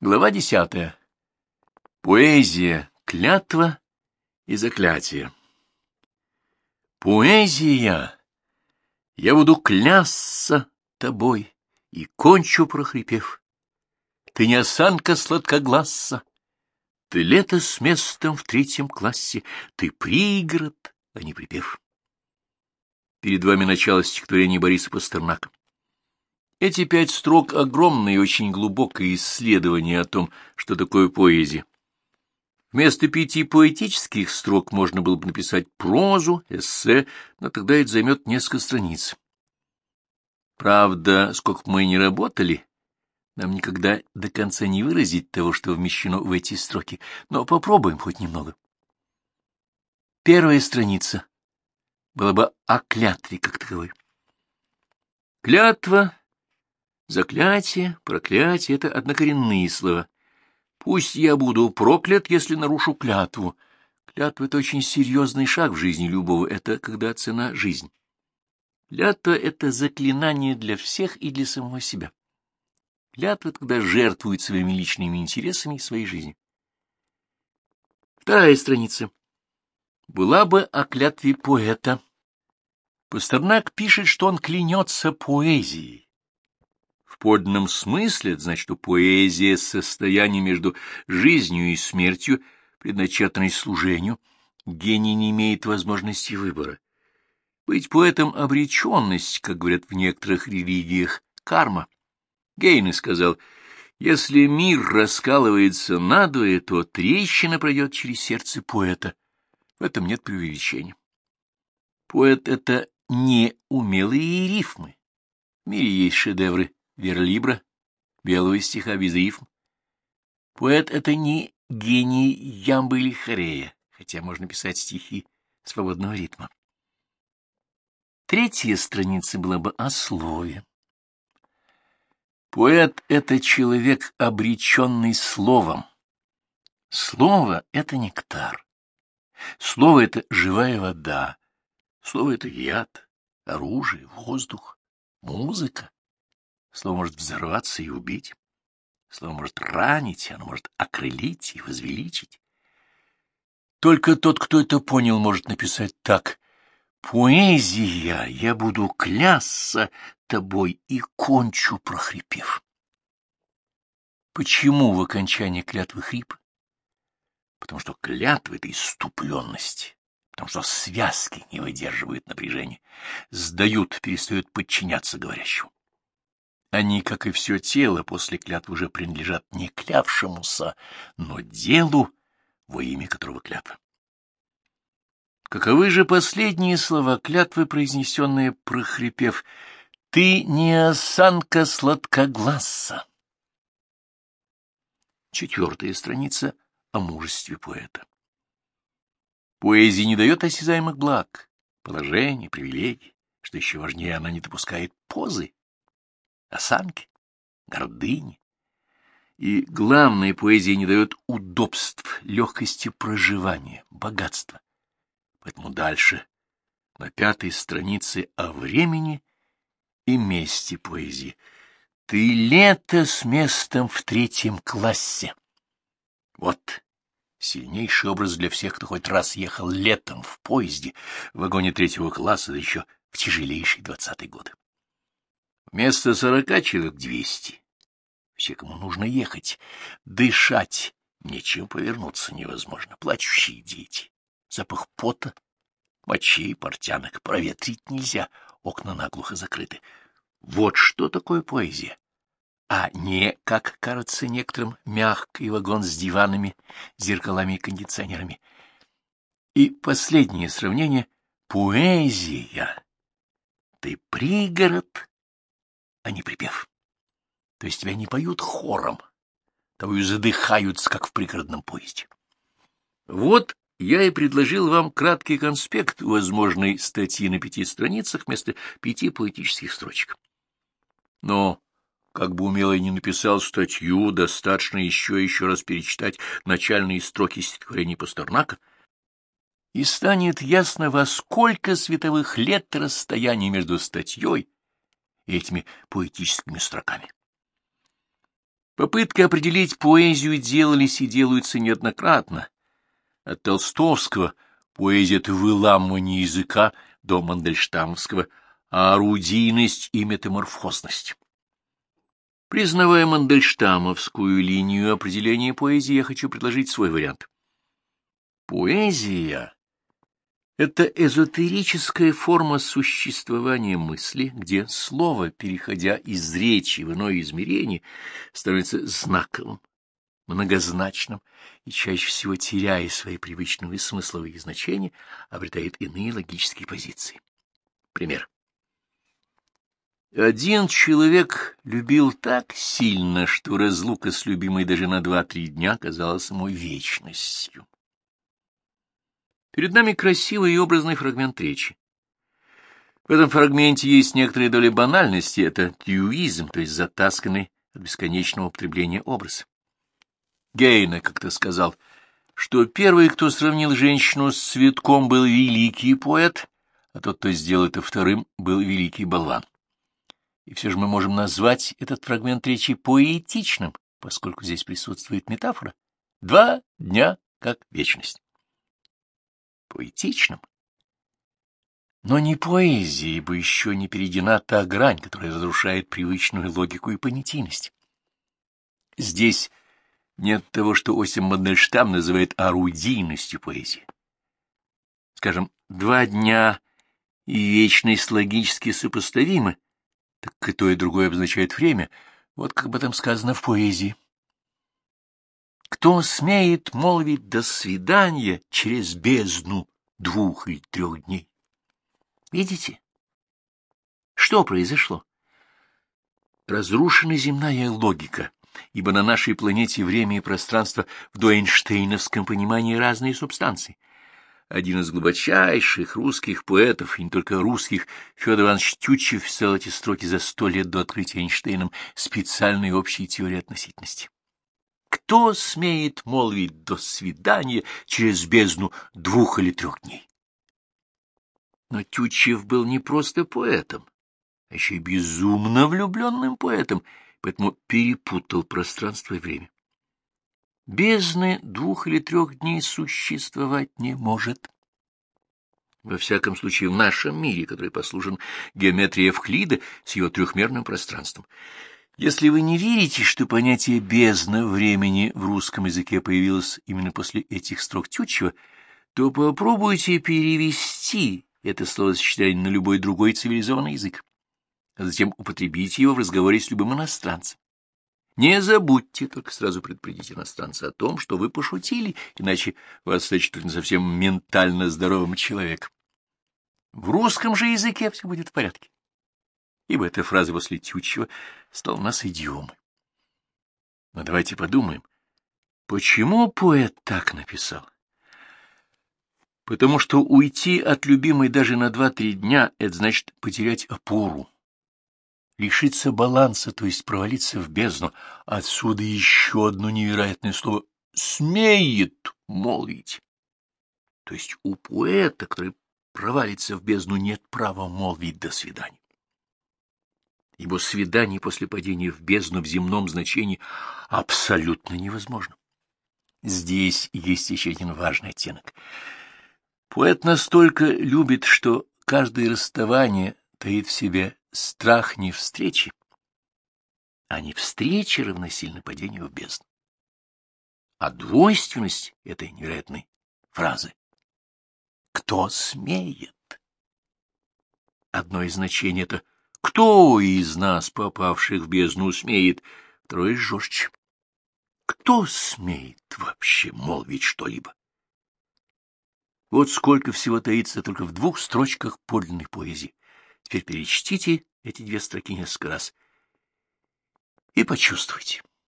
Глава десятая. Поэзия, клятва и заклятие. Поэзия! Я буду клясться тобой и кончу, прохрипев. Ты не осанка сладкогласса, ты лето с местом в третьем классе, ты пригород, а не припев. Перед вами начало стихотворения Бориса Пастернака. Эти пять строк — огромное и очень глубокое исследование о том, что такое поэзия. Вместо пяти поэтических строк можно было бы написать прозу, эссе, но тогда это займет несколько страниц. Правда, сколько мы не работали, нам никогда до конца не выразить того, что вмещено в эти строки, но попробуем хоть немного. Первая страница была бы о клятве как таковой. Клятва Заклятие, проклятие — это однокоренные слова. Пусть я буду проклят, если нарушу клятву. Клятва — это очень серьезный шаг в жизни любого, это когда цена — жизнь. Клятва — это заклинание для всех и для самого себя. Клятва — это когда жертвует своими личными интересами и своей жизнью. Вторая страница. Была бы о клятве поэта. Пастернак пишет, что он клянется поэзией. В подлинном смысле это значит, что поэзия — состояние между жизнью и смертью, предначертанной служению, гений не имеет возможности выбора. Быть поэтом — обреченность, как говорят в некоторых религиях, карма. Гейне сказал, если мир раскалывается надвое, то трещина пройдет через сердце поэта. В этом нет преувеличения. Поэт — это не умелые рифмы. В мире есть шедевры верлибра, белого стиха без рифм. Поэт — это не гений ямбы или хорея, хотя можно писать стихи свободного ритма. Третья страница была бы о слове. Поэт — это человек, обреченный словом. Слово — это нектар. Слово — это живая вода. Слово — это яд, оружие, воздух, музыка. Слово может взорваться и убить. Слово может ранить, оно может окрылить и возвеличить. Только тот, кто это понял, может написать так. «Поэзия, я буду клясться тобой и кончу, прохрипев». Почему в окончании клятвы хрип? Потому что клятва — это иступленность, потому что связки не выдерживают напряжения, сдают, перестают подчиняться говорящему. Они, как и все тело, после клятвы уже принадлежат не клявшемуся, но делу, во имя которого клятва. Каковы же последние слова клятвы, произнесенные, прохрипев «Ты не осанка сладкогласа»? Четвертая страница о мужестве поэта. Поэзия не дает осязаемых благ, положений, привилегий, что еще важнее, она не допускает позы, осанки, гордыни. И главное, поэзия не дает удобств, легкости проживания, богатства. Поэтому дальше, на пятой странице о времени и месте поэзии. Ты лето с местом в третьем классе. Вот сильнейший образ для всех, кто хоть раз ехал летом в поезде в вагоне третьего класса, да еще в тяжелейшие двадцатые годы. Вместо сорока человек двести. Все, кому нужно ехать, дышать, нечем повернуться невозможно. Плачущие дети, запах пота, мочи, портянок, проветрить нельзя, окна наглухо закрыты. Вот что такое поэзия. А не, как кажется некоторым, мягкий вагон с диванами, зеркалами и кондиционерами. И последнее сравнение — поэзия. Ты пригород, а не припев. То есть тебя не поют хором, и задыхаются, как в пригородном поезде. Вот я и предложил вам краткий конспект возможной статьи на пяти страницах вместо пяти поэтических строчек. Но, как бы умело я не написал статью, достаточно еще и еще раз перечитать начальные строки стихотворений Пастернака, и станет ясно, во сколько световых лет расстояние между статьей этими поэтическими строками. Попытки определить поэзию делались и делаются неоднократно. От Толстовского поэзия — это выламывание языка до Мандельштамовского, а орудийность и метаморфозность. Признавая Мандельштамовскую линию определения поэзии, я хочу предложить свой вариант. Поэзия это эзотерическая форма существования мысли, где слово, переходя из речи в иное измерение, становится знаковым, многозначным и чаще всего, теряя свои привычные смысловые значения, обретает иные логические позиции. Пример. Один человек любил так сильно, что разлука с любимой даже на два-три дня казалась ему вечностью. Перед нами красивый и образный фрагмент речи. В этом фрагменте есть некоторые доли банальности, это тюизм, то есть затасканный от бесконечного употребления образ. Гейне как-то сказал, что первый, кто сравнил женщину с цветком, был великий поэт, а тот, кто сделал это вторым, был великий болван. И все же мы можем назвать этот фрагмент речи поэтичным, поскольку здесь присутствует метафора. Два дня как вечность поэтичным. Но не поэзией бы еще не перейдена та грань, которая разрушает привычную логику и понятийность. Здесь нет того, что Осим Мандельштам называет орудийностью поэзии. Скажем, два дня и вечность логически сопоставимы, так и то и другое обозначает время, вот как об этом сказано в поэзии. Кто смеет молвить «до свидания» через бездну двух или трех дней? Видите? Что произошло? Разрушена земная логика, ибо на нашей планете время и пространство в доэйнштейновском понимании разные субстанции. Один из глубочайших русских поэтов, и не только русских, Федор Иванович Тютчев писал эти строки за сто лет до открытия Эйнштейном специальной общей теории относительности. Кто смеет молвить «до свидания» через бездну двух или трех дней? Но Тютчев был не просто поэтом, а еще и безумно влюбленным поэтом, поэтому перепутал пространство и время. Бездны двух или трех дней существовать не может. Во всяком случае, в нашем мире, который послужен геометрией Евклида с его трехмерным пространством. Если вы не верите, что понятие «бездна» времени в русском языке появилось именно после этих строк Тютчева, то попробуйте перевести это словосочетание на любой другой цивилизованный язык, а затем употребите его в разговоре с любым иностранцем. Не забудьте, только сразу предупредить иностранца о том, что вы пошутили, иначе вас сочтут не совсем ментально здоровым человеком. В русском же языке все будет в порядке ибо эта фраза после Тютчева стала у нас идиомой. Но давайте подумаем, почему поэт так написал? Потому что уйти от любимой даже на два-три дня — это значит потерять опору, лишиться баланса, то есть провалиться в бездну. Отсюда еще одно невероятное слово «смеет молвить». То есть у поэта, который провалится в бездну, нет права молвить «до свидания» ибо свидание после падения в бездну в земном значении абсолютно невозможно. Здесь есть еще один важный оттенок. Поэт настолько любит, что каждое расставание таит в себе страх не встречи, а не встречи равносильно падению в бездну. А двойственность этой невероятной фразы «Кто смеет?» Одно из значений — это кто из нас, попавших в бездну, смеет? Второй жестче. Кто смеет вообще молвить что-либо? Вот сколько всего таится только в двух строчках подлинной поэзии. Теперь перечтите эти две строки несколько раз и почувствуйте.